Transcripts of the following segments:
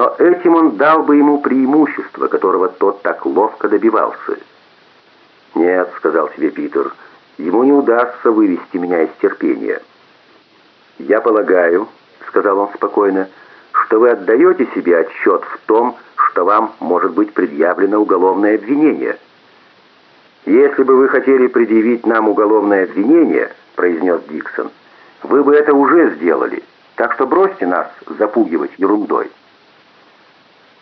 но этим он дал бы ему преимущество, которого тот так ловко добивался. «Нет», — сказал себе Питер, — «ему не удастся вывести меня из терпения». «Я полагаю», — сказал он спокойно, — «что вы отдаете себе отчет в том, что вам может быть предъявлено уголовное обвинение». «Если бы вы хотели предъявить нам уголовное обвинение», — произнес Диксон, — «вы бы это уже сделали, так что бросьте нас запугивать ерундой».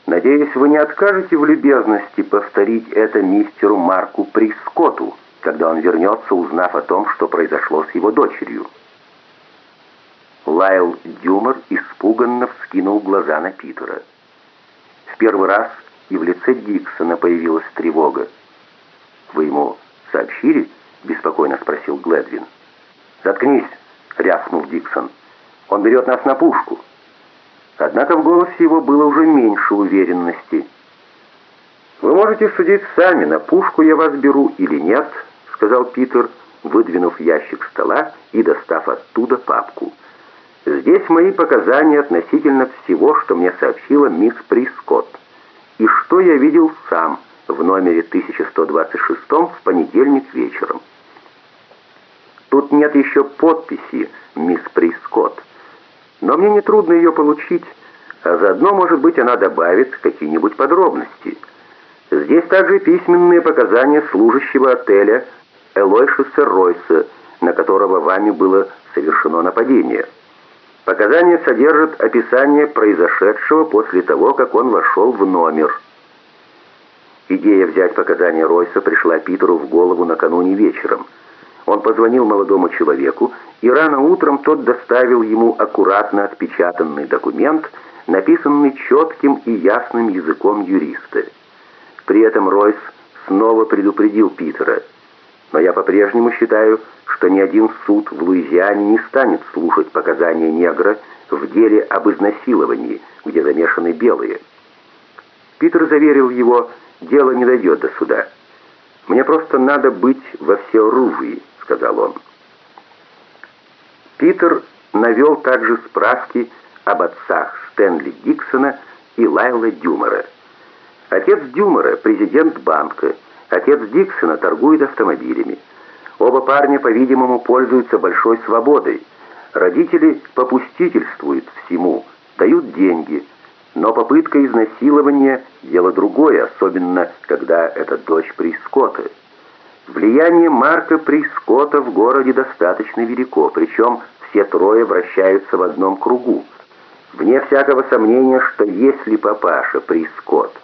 «Надеюсь, вы не откажете в любезности повторить это мистеру Марку Прискоту, когда он вернется, узнав о том, что произошло с его дочерью». Лайл Дюмор испуганно вскинул глаза на Питера. В первый раз и в лице Диксона появилась тревога. «Вы ему сообщили?» — беспокойно спросил Гледвин. «Заткнись!» — рявкнул Диксон. «Он берет нас на пушку!» Однако в голосе его было уже меньше уверенности. «Вы можете судить сами, на пушку я вас беру или нет», — сказал Питер, выдвинув ящик стола и достав оттуда папку. «Здесь мои показания относительно всего, что мне сообщила мисс Прискотт, и что я видел сам в номере 1126 в понедельник вечером. Тут нет еще подписи «Мисс Прискотт», но мне нетрудно ее получить, а заодно, может быть, она добавит какие-нибудь подробности. Здесь также письменные показания служащего отеля Элойшиса Ройса, на которого вами было совершено нападение. Показания содержат описание произошедшего после того, как он вошел в номер. Идея взять показания Ройса пришла Питеру в голову накануне вечером – он позвонил молодому человеку, и рано утром тот доставил ему аккуратно отпечатанный документ, написанный четким и ясным языком юриста. При этом Ройс снова предупредил Питера. «Но я по-прежнему считаю, что ни один суд в Луизиане не станет слушать показания негра в деле об изнасиловании, где замешаны белые». Питер заверил его, дело не дойдет до суда. «Мне просто надо быть во всеоружии» сказал он. Питер навел также справки об отцах Стэнли Диксона и Лайла Дюмора. Отец Дюмора – президент банка, отец Диксона торгует автомобилями. Оба парня, по-видимому, пользуются большой свободой. Родители попустительствуют всему, дают деньги, но попытка изнасилования – дело другое, особенно когда это дочь Прискота. Влияние Марка Прискота в городе достаточно велико, причем все трое вращаются в одном кругу. Вне всякого сомнения, что если папаша Прискот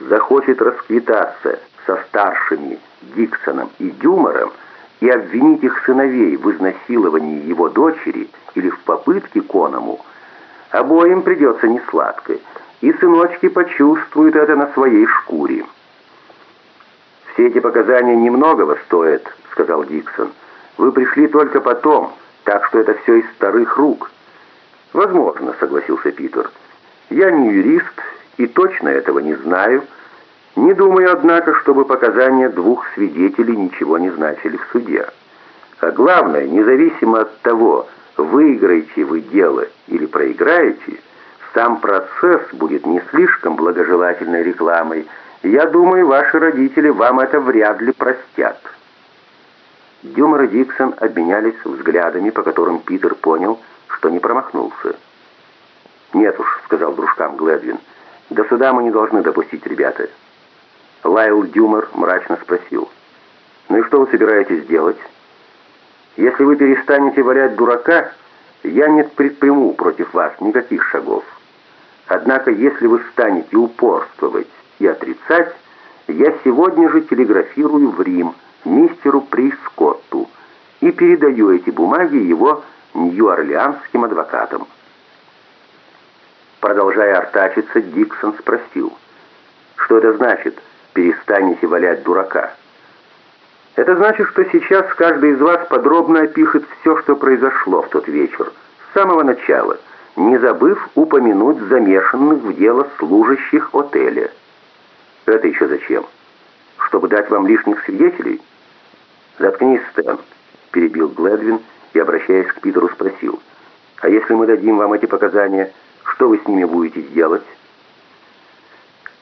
захочет расквитаться со старшими Диксоном и Дюмором и обвинить их сыновей в изнасиловании его дочери или в попытке к оному, обоим придется несладко, и сыночки почувствуют это на своей шкуре. «Все эти показания немногого стоят», — сказал Диксон. «Вы пришли только потом, так что это все из старых рук». «Возможно», — согласился Питер. «Я не юрист и точно этого не знаю. Не думаю, однако, чтобы показания двух свидетелей ничего не значили в суде. А главное, независимо от того, выиграете вы дело или проиграете, сам процесс будет не слишком благожелательной рекламой, я думаю, ваши родители вам это вряд ли простят». Дюмор и Диксон обменялись взглядами, по которым Питер понял, что не промахнулся. «Нет уж», — сказал дружкам Гледвин, — «до суда мы не должны допустить ребята». Лайл Дюмор мрачно спросил, «Ну и что вы собираетесь делать? Если вы перестанете валять дурака, я не предприму против вас никаких шагов. Однако, если вы станете упорствовать и отрицать, я сегодня же телеграфирую в Рим мистеру Прискотту и передаю эти бумаги его нью-орлеанским адвокатам. Продолжая артачиться, Диксон спросил, что это значит «перестанете валять дурака»? Это значит, что сейчас каждый из вас подробно опишет все, что произошло в тот вечер, с самого начала, не забыв упомянуть замешанных в дело служащих отеля – это еще зачем? Чтобы дать вам лишних свидетелей? Заткнись, Стэн, перебил Гледвин и, обращаясь к Питеру, спросил. А если мы дадим вам эти показания, что вы с ними будете делать?